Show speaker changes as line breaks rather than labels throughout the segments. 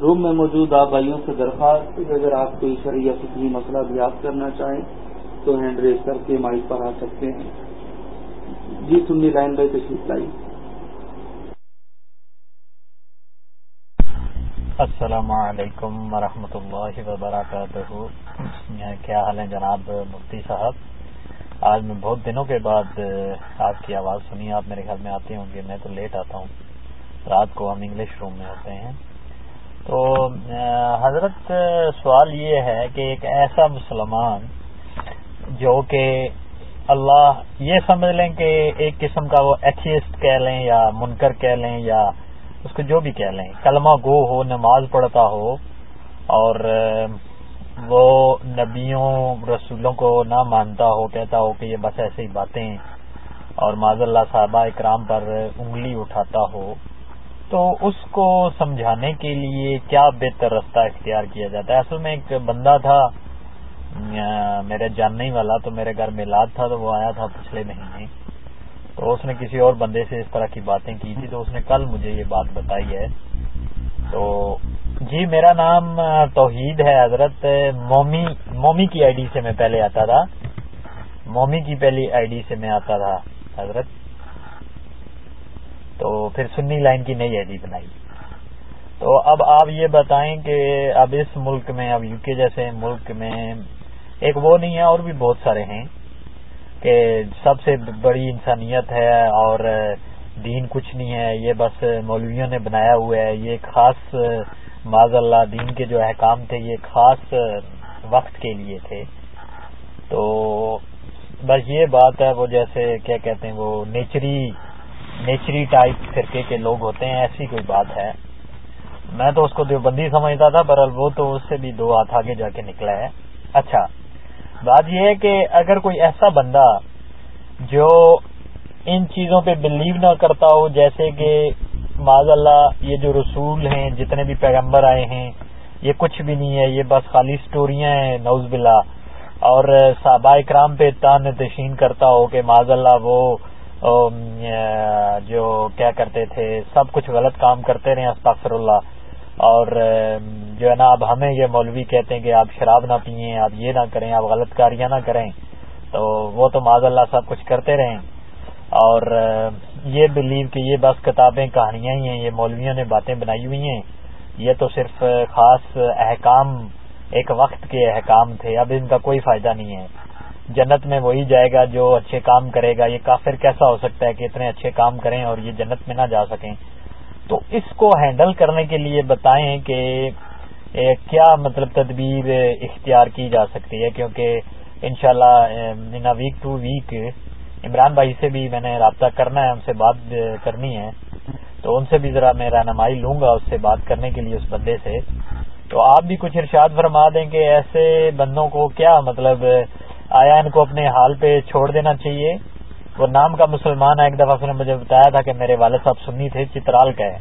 روم میں موجود آپ بھائیوں سے درخواست اگر آپ کوئی شرعیہ فکری مسئلہ بیات کرنا چاہیں تو ہینڈ ریز کر کے مائک پر آ سکتے ہیں۔ جی سنی لائن بھائی تشریف لائی
السلام علیکم ورحمۃ اللہ وبرکاتہ۔ کیا حال ہے جناب مفتی صاحب؟ آج میں بہت دنوں کے بعد آپ کی آواز سنی، آپ میرے خیال میں آتے ہوں گے، میں تو لیٹ آتا ہوں۔ رات کو ہم انگلش روم میں ہوتے ہیں۔ تو حضرت سوال یہ ہے کہ ایک ایسا مسلمان جو کہ اللہ یہ سمجھ لیں کہ ایک قسم کا وہ ایتھیسٹ کہہ لیں یا منکر کہہ لیں یا اس کو جو بھی کہہ لیں، کلمہ گو ہو، نماز پڑھتا ہو اور وہ نبیوں، رسولوں کو نہ مانتا ہو، کہتا ہو کہ یہ بس ایسے ہی باتیں اور معذ اللہ صحابہ اکرام پر انگلی اٹھاتا ہو۔ تو اس کو سمجھانے کے لیے کیا بہتر رستہ اختیار کیا جاتا ہے؟ اصل میں ایک بندہ تھا میرے جاننے والا، تو میرے گھر میلاد تھا تو وہ آیا تھا پچھلے مہینے۔ تو اس نے کسی اور بندے سے اس طرح کی باتیں کی تھی، تو اس نے کل مجھے یہ بات بتائی ہے۔ تو جی میرا نام توحید ہے، حضرت مومی مومی کی آئی ڈی سے میں پہلے آتا تھا۔ مومی کی پہلی آئی ڈی سے میں آتا تھا، حضرت۔ تو پھر سنی لائن کی نئی آئی ڈی بنائی تو اب آپ یہ بتائیں کہ اب اس ملک میں، اب یو کے جیسے ملک میں ایک وہ نہیں ہے، اور بھی بہت سارے ہیں کہ سب سے بڑی انسانیت ہے اور دین کچھ نہیں ہے، یہ بس مولویوں نے بنایا ہوا ہے۔ یہ خاص معذ اللہ، دین کے جو احکام تھے، یہ خاص وقت کے لیے تھے۔ تو بس یہ بات ہے، وہ جیسے کیا کہتے ہیں، وہ نیچری نیچری ٹائپ فرقے کے لوگ ہوتے ہیں، ایسی کوئی بات ہے۔ میں تو اس کو دیوبندی سمجھتا تھا، پر وہ تو اس سے بھی دو ہاتھ آگے جا کے نکلا ہے۔ اچھا بات یہ ہے کہ اگر کوئی ایسا بندہ جو ان چیزوں پہ بلیو نہ کرتا ہو، جیسے کہ معذ اللہ یہ جو رسول ہیں، جتنے بھی پیغمبر آئے ہیں، یہ کچھ بھی نہیں ہے، یہ بس خالی سٹوریاں ہیں نوز بلا اور صحابہ اکرام پہ تان تشین کرتا ہو کہ معذ اللہ وہ جو کیا کرتے تھے، سب کچھ غلط کام کرتے رہے، استغفر اللہ۔ اور جو ہے نا، اب ہمیں یہ مولوی کہتے ہیں کہ آپ شراب نہ پئیں، آپ یہ نہ کریں، آپ غلط کاریاں نہ کریں۔ تو وہ تو معذ اللہ سب کچھ کرتے رہیں اور یہ بلیو کہ یہ بس کتابیں، کہانیاں ہی ہیں، یہ مولویوں نے باتیں بنائی ہوئی ہیں۔ یہ تو صرف خاص احکام، ایک وقت کے احکام تھے، اب ان کا کوئی فائدہ نہیں ہے۔ جنت میں وہی جائے گا جو اچھے کام کرے گا۔ یہ کافر کیسا ہو سکتا ہے کہ اتنے اچھے کام کریں اور یہ جنت میں نہ جا سکیں؟ تو اس کو ہینڈل کرنے کے لیے بتائیں کہ کیا مطلب تدبیر اختیار کی جا سکتی ہے؟ کیونکہ انشاءاللہ ویک ٹو ویک عمران بھائی سے بھی میں نے رابطہ کرنا ہے، ان سے بات کرنی ہے۔ تو ان سے بھی ذرا میں رہنمائی لوں گا اس سے بات کرنے کے لیے اس بندے سے۔ تو آپ بھی کچھ ارشاد فرما دیں کہ ایسے بندوں کو کیا مطلب آیا ان کو اپنے حال پہ چھوڑ دینا چاہیے۔ وہ نام کا مسلمان ہے، ایک دفعہ نے مجھے بتایا تھا کہ میرے والد صاحب سنی تھے، چترال کا ہے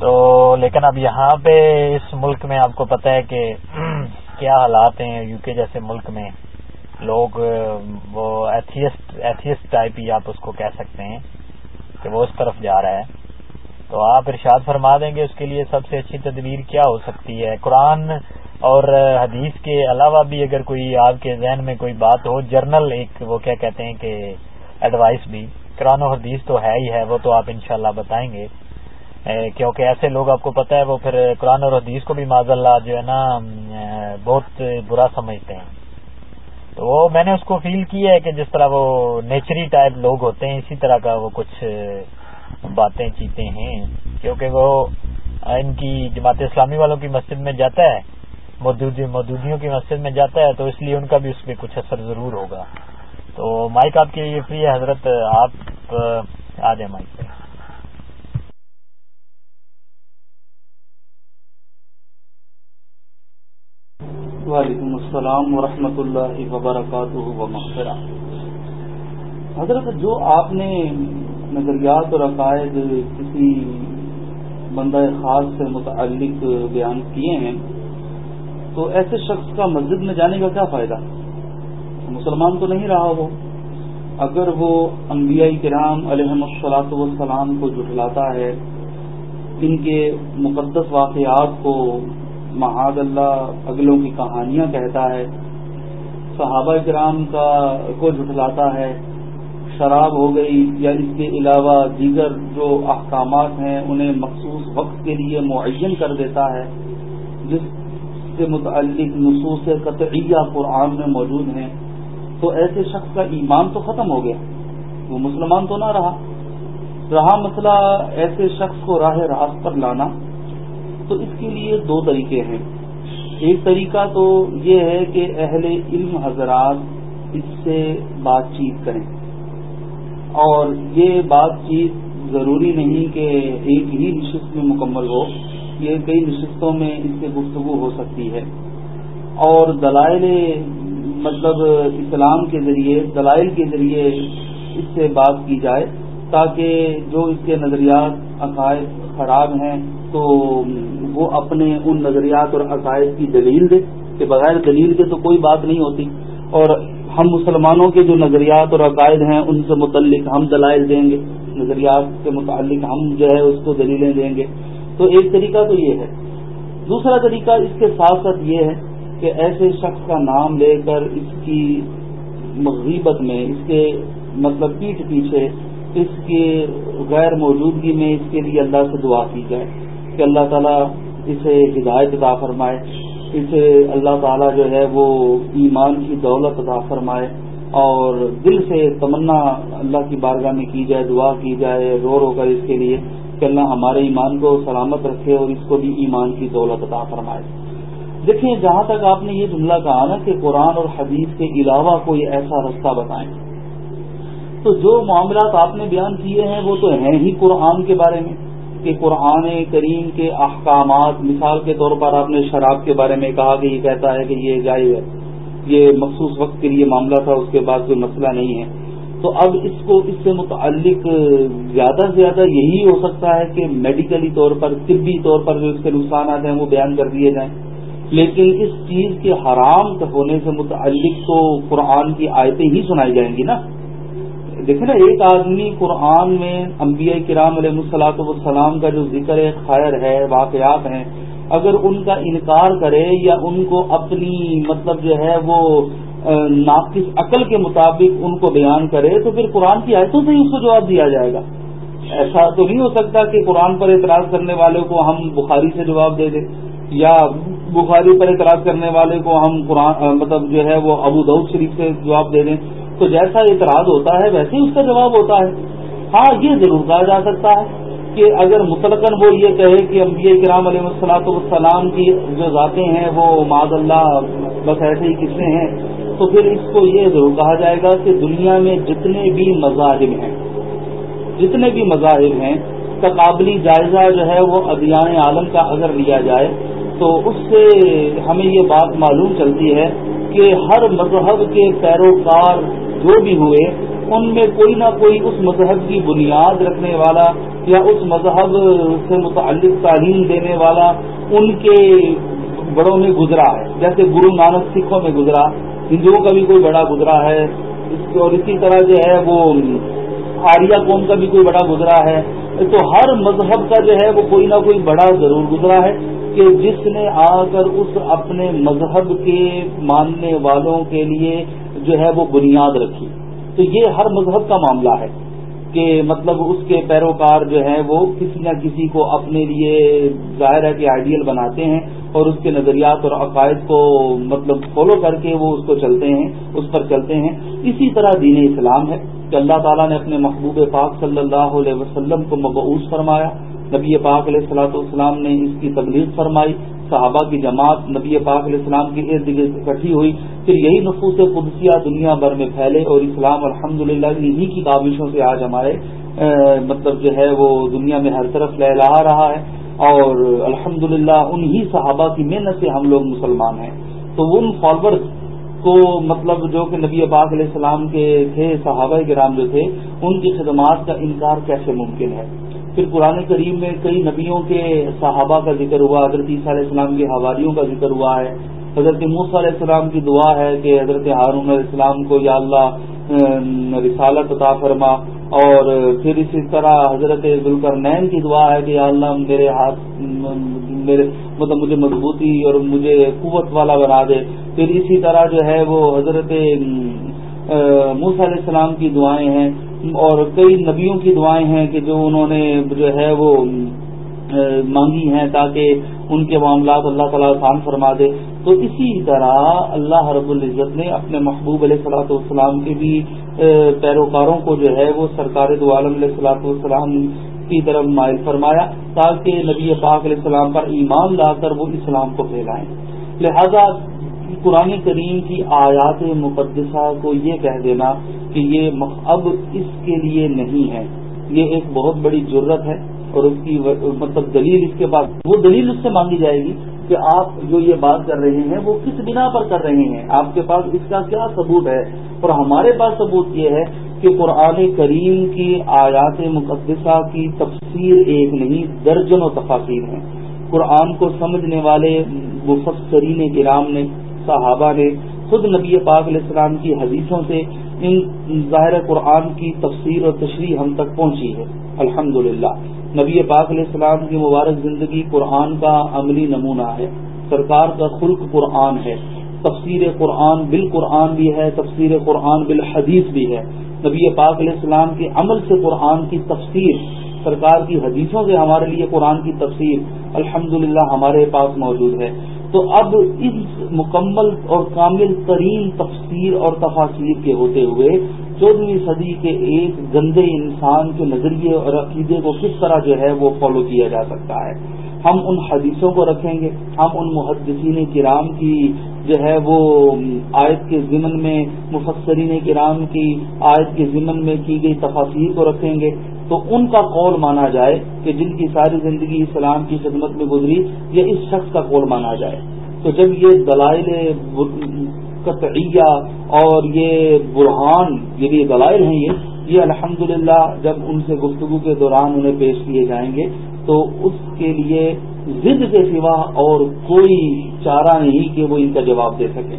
تو لیکن اب یہاں پہ اس ملک میں آپ کو پتہ ہے کہ کیا حالات ہیں یو کے جیسے ملک میں۔ لوگ، وہ ایتھیسٹ ایتھیسٹ ٹائپ ہی آپ اس کو کہہ سکتے ہیں کہ وہ اس طرف جا رہا ہے۔ تو آپ ارشاد فرما دیں گے اس کے لیے سب سے اچھی تدبیر کیا ہو سکتی ہے؟ قرآن اور حدیث کے علاوہ بھی اگر کوئی آپ کے ذہن میں کوئی بات ہو، جرنل ایک وہ کیا کہتے ہیں کہ ایڈوائس بھی، قرآن و حدیث تو ہے ہی ہے، وہ تو آپ انشاءاللہ بتائیں گے کیونکہ ایسے لوگ آپ کو پتہ ہے، وہ پھر قرآن اور حدیث کو بھی معذ اللہ جو ہے نا بہت برا سمجھتے ہیں۔ تو وہ میں نے اس کو فیل کیا ہے کہ جس طرح وہ نیچری ٹائپ لوگ ہوتے ہیں، اسی طرح کا وہ کچھ باتیں چیتے ہیں، کیونکہ وہ ان کی جماعت اسلامی والوں کی مسجد میں جاتا ہے۔ مودودیوں کی مسجد میں جاتا ہے تو اس لیے ان کا بھی اس پہ کچھ اثر ضرور ہوگا۔ تو مائک آپ کے لیے فری ہے، حضرت، آپ، آ جائیں مائک پہ۔
وعلیکم السلام ورحمۃ اللہ وبرکاتہ و حضرت، جو آپ نے نظریات اور عقائد کسی بندہ خاص سے متعلق بیان کیے ہیں تو ایسے شخص کا مسجد میں جانے کا کیا فائدہ؟ مسلمان تو نہیں رہا وہ۔ اگر وہ انبیاء کرام علیہ السلاط والسلام کو جٹلاتا ہے، ان کے مقدس واقعات کو معاذ اللہ اگلوں کی کہانیاں کہتا ہے، صحابہ کرام کا کو جھٹلاتا ہے، شراب ہو گئی یا اس کے علاوہ دیگر جو احکامات ہیں، انہیں مخصوص وقت کے لیے معین کر دیتا ہے، جس سے متعلق نصوص قطعیہ قرآن میں موجود ہیں، تو ایسے شخص کا ایمان تو ختم ہو گیا، وہ مسلمان تو نہ رہا۔ رہا مسئلہ ایسے شخص کو راہ راست پر لانا، تو اس کے لیے دو طریقے ہیں۔ ایک طریقہ تو یہ ہے کہ اہل علم حضرات اس سے بات چیت کریں۔ اور یہ بات چیت ضروری نہیں کہ ایک ہی نشست میں مکمل ہو۔ یہ کئی نشستوں میں اس سے گفتگو ہو سکتی ہے۔ اور دلائل مطلب اسلام کے ذریعے، دلائل کے ذریعے اس سے بات کی جائے تاکہ جو اس کے نظریات، عقائد خراب ہیں تو وہ اپنے ان نظریات اور عقائد کی دلیل دے۔ کہ بغیر دلیل کے تو کوئی بات نہیں ہوتی۔ اور ہم مسلمانوں کے جو نظریات اور عقائد ہیں، ان سے متعلق ہم دلائل دیں گے۔ نظریات کے متعلق ہم جو ہے، اس کو دلیلیں دیں گے۔ تو ایک طریقہ تو یہ ہے۔ دوسرا طریقہ اس کے ساتھ ساتھ یہ ہے کہ ایسے شخص کا نام لے کر اس کی مغیبت میں، اس کے مطلب پیٹ پیچھے، اس کی غیر موجودگی میں اس کے لیے اللہ سے دعا کی جائے کہ اللہ تعالیٰ اسے ہدایت عطا فرمائے، اسے اللہ تعالیٰ جو ہے وہ ایمان کی دولت عطا فرمائے اور دل سے تمنا اللہ کی بارگاہ میں کی جائے، دعا کی جائے، رو رو کر اس کے لیے۔ کہ اللہ ہمارے ایمان کو سلامت رکھے اور اس کو بھی ایمان کی دولت عطا فرمائے۔ دیکھیں، جہاں تک آپ نے یہ جملہ کہا نا کہ قرآن اور حدیث کے علاوہ کوئی ایسا رستہ بتائیں۔ تو جو معاملات آپ نے بیان کیے ہیں، وہ تو ہیں ہی قرآن کے بارے میں۔ کہ قرآن کریم کے احکامات، مثال کے طور پر آپ نے شراب کے بارے میں کہا کہ یہ کہتا ہے کہ یہ جائز ہے۔ یہ مخصوص وقت کے لیے معاملہ تھا، اس کے بعد کوئی مسئلہ نہیں ہے۔ تو اب اس کو اس سے متعلق زیادہ سے زیادہ یہی ہو سکتا ہے کہ میڈیکلی طور پر طبی طور پر جو اس کے نقصانات ہیں وہ بیان کر دیے جائیں۔ لیکن اس چیز کے حرام ہونے سے متعلق تو قرآن کی آیتیں ہی سنائی جائیں گی نا۔ دیکھیں نا، ایک آدمی قرآن میں انبیاء کرام علیہ السلاۃ والسلام کا جو ذکر ہے، خیر ہے، واقعات ہیں، اگر ان کا انکار کرے یا ان کو اپنی مطلب جو ہے وہ ناقص عقل کے مطابق ان کو بیان کرے تو پھر قرآن کی آیتوں سے ہی اس کو جواب دیا جائے گا۔ ایسا تو نہیں ہو سکتا کہ قرآن پر اعتراض کرنے والے کو ہم بخاری سے جواب دے دیں، یا بخاری پر اعتراض کرنے والے کو ہم قرآن مطلب جو ہے وہ ابو دعود شریف سے جواب دے دیں۔ تو جیسا اعتراض ہوتا ہے، ویسے ہی اس کا جواب ہوتا ہے۔ ہاں یہ ضرور کہا جا سکتا ہے کہ اگر مطلقاً وہ یہ کہے کہ انبیاء کرام علیہ السلاۃ والسلام کی جو ذاتیں ہیں وہ معذ اللہ، بس ایسے ہی قصے ہیں۔ تو پھر اس کو یہ ضرور کہا جائے گا کہ دنیا میں جتنے بھی مذاہب ہیں، جتنے بھی مذاہب ہیں کا قابلی جائزہ جو ہے وہ ادیان عالم کا اگر لیا جائے تو اس سے ہمیں یہ بات معلوم چلتی ہے کہ ہر مذہب کے پیروکار جو بھی ہوئے، ان میں کوئی نہ کوئی اس مذہب کی بنیاد رکھنے والا یا اس مذہب سے متعلق تعلیم دینے والا ان کے بڑوں میں گزرا ہے۔ جیسے گرو نانک سکھوں میں گزرا ہندوؤں کا بھی کوئی بڑا گزرا ہے اور اسی طرح جو ہے وہ آریہ قوم کا بھی کوئی بڑا گزرا ہے۔ تو ہر مذہب کا جو ہے وہ کوئی نہ کوئی بڑا ضرور گزرا ہے کہ جس نے آ کر اس اپنے مذہب کے ماننے والوں کے لیے جو ہے وہ بنیاد رکھی۔ تو یہ ہر مذہب کا معاملہ ہے کہ مطلب اس کے پیروکار جو ہیں وہ کسی نہ کسی کو اپنے لیے ظاہر ہے کہ آئیڈیل بناتے ہیں۔ اور اس کے نظریات اور عقائد کو مطلب فالو کر کے وہ اس کو چلتے ہیں، اس پر چلتے ہیں۔ اسی طرح دین اسلام ہے کہ اللہ تعالیٰ نے اپنے محبوب پاک صلی اللہ علیہ وسلم کو مبعوث فرمایا۔ نبی پاک علیہ السلاۃ والسلام نے اس کی تبلیغ فرمائی۔ صحابہ کی جماعت نبی پاک علیہ السلام کی ارد گرد اکٹھی ہوئی۔ پھر یہی نفوس قدسیہ دنیا بھر میں پھیلے اور اسلام الحمد للہ انہیں کی کابشوں سے آج ہمارے مطلب جو ہے وہ دنیا میں ہر طرف لہلا رہا ہے۔ اور الحمد للہ صحابہ کی محنت سے ہم لوگ مسلمان ہیں۔ تو ان فالورز کو مطلب جو کہ نبی پاک علیہ السلام کے تھے، صحابہ کے جو تھے، ان کی خدمات کا انکار کیسے ممکن ہے؟ پھر قرآن کریم میں کئی نبیوں کے صحابہ کا ذکر ہوا، حضرت عیسیٰ علیہ السلام کے حواریوں کا ذکر ہوا ہے۔ حضرت موسیٰ علیہ السلام کی دعا ہے کہ حضرت ہارون علیہ السلام کو یا اللہ رسالت عطا فرما۔ اور پھر اسی طرح حضرت ذوالکر نین کی دعا ہے کہ اللہ میرے ہاتھ، میرے مطلب مجھے مضبوطی اور مجھے قوت والا بنا دے۔ پھر اسی طرح جو ہے وہ حضرت موس علیہ السلام کی دعائیں ہیں اور کئی نبیوں کی دعائیں ہیں کہ جو انہوں نے جو ہے وہ مانگی ہیں تاکہ ان کے معاملات اللہ تعالیٰ آسان فرما دے۔ تو اسی طرح اللہ رب العزت نے اپنے محبوب علیہ صلاح والسلام کے بھی پیروکاروں کو جو ہے وہ سرکار دو عالم علیہ صلاح والسلام کی طرف مائل فرمایا تاکہ نبی پاک علیہ السلام پر ایمان لا کر وہ اسلام کو پھیلائیں۔ لہذا قرآن کریم کی آیات مقدسہ کو یہ کہہ دینا کہ یہ اب اس کے لیے نہیں ہے۔ یہ ایک بہت بڑی ضرورت ہے۔ اور اس کی مطلب دلیل اس کے بعد، وہ دلیل اس سے مانگی جائے گی کہ آپ جو یہ بات کر رہے ہیں، وہ کس بنا پر کر رہے ہیں؟ آپ کے پاس اس کا کیا ثبوت ہے؟ اور ہمارے پاس ثبوت یہ ہے کہ قرآن کریم کی آیات مقدسہ کی تفسیر ایک نہیں، درجن و تفاصیر ہیں۔ قرآن کو سمجھنے والے مفسرین کرام نے، صحابہ نے، خود نبی پاک علیہ السلام کی حدیثوں سے ان ظاہر قرآن کی تفسیر اور تشریح ہم تک پہنچی ہے۔ الحمد نبی پاک علیہ السلام کی مبارک زندگی قرآن کا عملی نمونہ ہے۔ سرکار کا خلق قرآن ہے۔ تفسیر قرآن بال قرآن بھی ہے، تفسیر قرآن بالحدیث بھی ہے۔ نبی پاک علیہ السلام کے عمل سے قرآن کی تفسیر، سرکار کی حدیثوں سے ہمارے لیے قرآن کی تفسیر الحمد ہمارے پاس موجود ہے۔ تو اب اس مکمل اور کامل ترین تفسیر اور تفاصیر کے ہوتے ہوئے چودہویں صدی کے ایک گندے انسان کے نظریے اور عقیدے کو کس طرح جو ہے وہ فالو کیا جا سکتا ہے؟ ہم ان حدیثوں کو رکھیں گے، ہم ان محدثین کرام کی جو ہے وہ آیت کے ضمن میں، مفسرین کرام کی آیت کے ضمن میں کی گئی تفاصیر کو رکھیں گے۔ تو ان کا قول مانا جائے کہ جن کی ساری زندگی اسلام کی خدمت میں گزری یا اس شخص کا قول مانا جائے۔ تو جب یہ دلائل قطعیہ اور یہ برہان، یہ بھی دلائل ہیں یہ یہ الحمد جب ان سے گفتگو کے دوران انہیں پیش کیے جائیں گے، تو اس کے لیے ضد کے سوا اور کوئی چارہ نہیں کہ وہ ان کا جواب دے سکے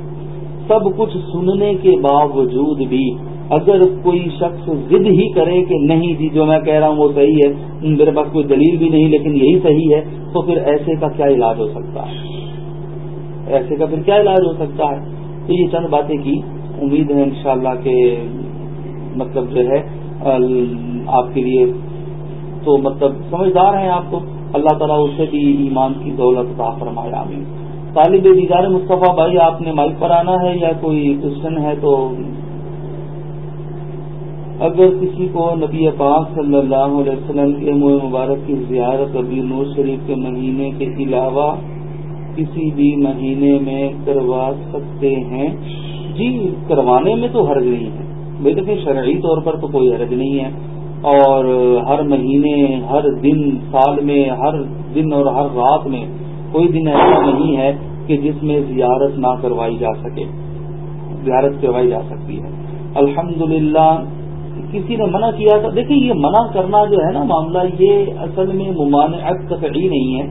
سب کچھ سننے کے باوجود بھی اگر کوئی شخص ضد ہی کرے کہ نہیں جی جو میں کہہ رہا ہوں وہ صحیح ہے، میرے پاس کوئی دلیل بھی نہیں، لیکن یہی صحیح ہے، تو پھر ایسے کا کیا علاج ہو سکتا ہے؟ ایسے کا پھر کیا علاج ہو سکتا ہے؟ تو یہ چند باتیں کی امید ہے انشاءاللہ کہ مطلب جو ہے آپ کے لیے تو مطلب سمجھدار ہیں آپ کو اللہ تعالیٰ اس سے بھی ایمان کی دولت کا فرمایا آمین۔ طالب دیدار مصطفیٰ بھائی، آپ نے مائک پر آنا ہے یا کوئی کوشچن ہے تو اگر کسی کو نبی پاک صلی اللہ علیہ وسلم کے مبارک کی زیارت ابھی نور شریف کے مہینے کے علاوہ کسی بھی مہینے میں کروا سکتے ہیں؟ جی کروانے میں تو حرج نہیں ہے۔ بھائی دیکھیں، شرعی طور پر تو کوئی حرج نہیں ہے۔ اور ہر مہینے، ہر دن، سال میں، ہر دن اور ہر رات میں کوئی دن ایسا نہیں ہے کہ جس میں زیارت نہ کروائی جا سکے۔ زیارت کروائی جا سکتی ہے۔ الحمدللہ کسی نے منع کیا تھا دیکھیں یہ منع کرنا جو ہے نا معاملہ، یہ اصل میں ممانعت قطعی نہیں ہے۔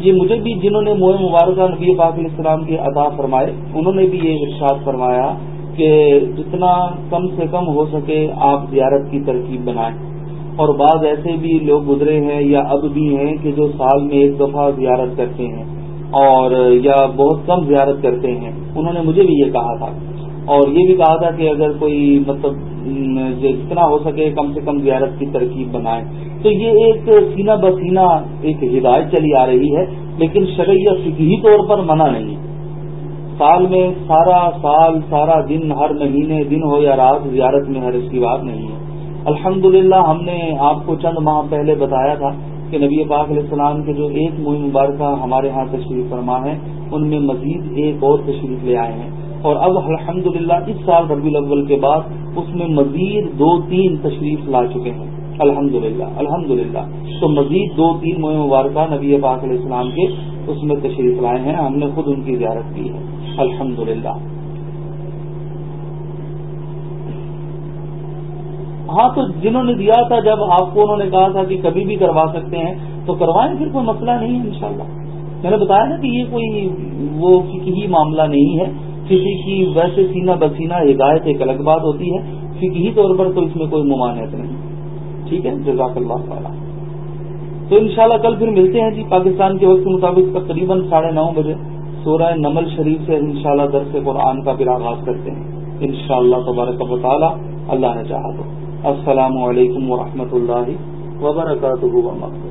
یہ مجھے بھی جنہوں نے موہ مبارکہ نبی پاک علیہ السلام کے عطا فرمائے، انہوں نے بھی یہ ارشاد فرمایا کہ جتنا کم سے کم ہو سکے آپ زیارت کی ترکیب بنائیں۔ اور بعض ایسے بھی لوگ گزرے ہیں یا اب بھی ہیں کہ جو سال میں ایک دفعہ زیارت کرتے ہیں اور یا بہت کم زیارت کرتے ہیں۔ انہوں نے مجھے بھی یہ کہا تھا۔ اور یہ بھی کہا تھا کہ اگر کوئی مطلب جتنا ہو سکے کم سے کم زیارت کی ترکیب بنائیں۔ تو یہ ایک سینہ بسینہ ایک ہدایت چلی آ رہی ہے، لیکن شرعیہ فکی طور پر منع نہیں۔ سال میں سارا سال، سارا دن، ہر مہینے دن ہو یا رات، زیارت میں ہر اس کی بات نہیں ہے۔ الحمد ہم نے آپ کو چند ماہ پہلے بتایا تھا کہ نبی پاک علیہ السلام کے جو ایک مہم مبارکہ ہمارے ہاں تشریف فرما ہے، ان میں مزید ایک اور تشریف لے آئے ہیں۔ اور اب الحمد اس سال ربی الاول کے بعد اس میں مزید دو تین تشریف لا چکے ہیں۔ الحمد للہ الحمد للہ تو مزید دو تین مہم مبارکہ نبی پاک علیہ السلام کے اس میں تشریف لائے ہیں۔ ہم نے خود ان کی زیارت کی ہے۔ الحمد للہ ہاں تو جنہوں نے دیا تھا، جب آپ کو انہوں نے کہا تھا کہ کبھی بھی کروا سکتے ہیں، تو کروائیں پھر کوئی مسئلہ نہیں ہے انشاءاللہ۔ میں نے بتایا نا کہ یہ کوئی وہ ہی معاملہ نہیں ہے۔ کسی کی ویسے سینہ بسینہ ہدایت ایک الگ بات ہوتی ہے فکی طور پر تو اس میں کوئی ممانعت نہیں۔ ٹھیک ہے؟ جزاک اللہ تعالیٰ۔ تو انشاءاللہ کل پھر ملتے ہیں جی پاکستان کے وقت کے مطابق تقریباً ساڑھے نو بجے۔ سورہ نمل شریف سے انشاءاللہ درس قرآن کا پھر آغاز کرتے ہیں۔ انشاءاللہ تبارک و تعالیٰ اللہ نے چاہا تو۔ السلام علیکم ورحمۃ اللہ وبرکاتہ۔